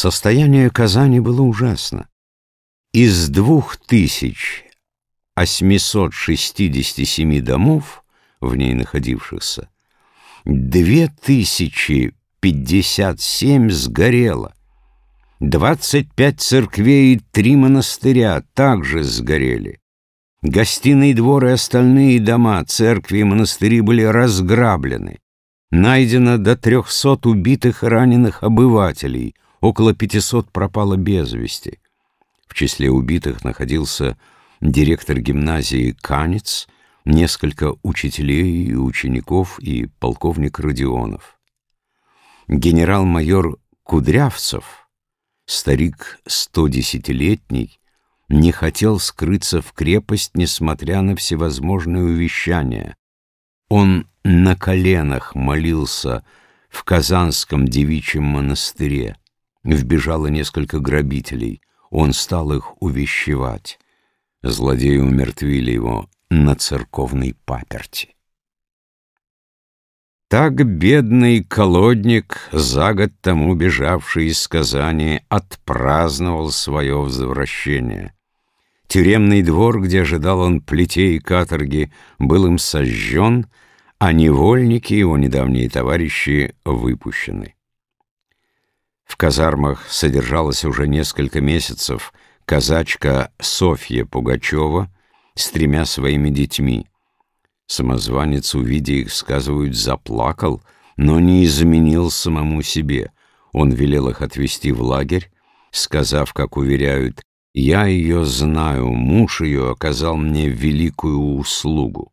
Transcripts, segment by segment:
Состояние Казани было ужасно. Из двух тысяч 867 домов, в ней находившихся, 2057 сгорело. 25 церквей и три монастыря также сгорели. Гостиный двор и остальные дома, церкви и монастыри были разграблены. Найдено до 300 убитых и раненых обывателей, около 500 пропало без вести. В числе убитых находился директор гимназии Канец, несколько учителей и учеников и полковник Родионов. Генерал-майор Кудрявцев, старик 110-летний, не хотел скрыться в крепость, несмотря на всевозможные увещания. Он на коленах молился в Казанском девичьем монастыре. Вбежало несколько грабителей. Он стал их увещевать. Злодеи умертвили его на церковной паперти. Так бедный колодник, за год тому бежавший из Казани, отпраздновал свое возвращение. Тюремный двор, где ожидал он плетей и каторги, был им сожжен, а невольники, его недавние товарищи, выпущены. В казармах содержалась уже несколько месяцев казачка Софья Пугачева с тремя своими детьми. Самозванец, увидя их, сказывают, заплакал, но не изменил самому себе. Он велел их отвезти в лагерь, сказав, как уверяют, «Я ее знаю, муж ее оказал мне великую услугу».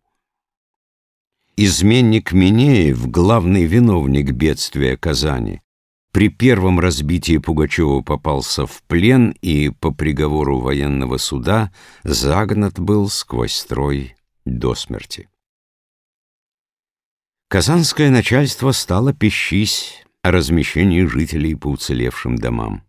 Изменник Минеев, главный виновник бедствия Казани, при первом разбитии Пугачева попался в плен и по приговору военного суда загнат был сквозь строй до смерти. Казанское начальство стало пищись о размещении жителей по уцелевшим домам.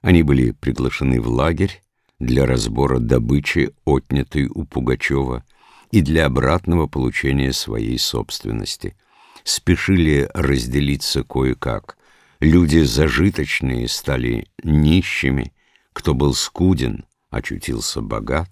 Они были приглашены в лагерь для разбора добычи, отнятой у Пугачева, и для обратного получения своей собственности. Спешили разделиться кое-как. Люди зажиточные стали нищими, кто был скуден, очутился богат.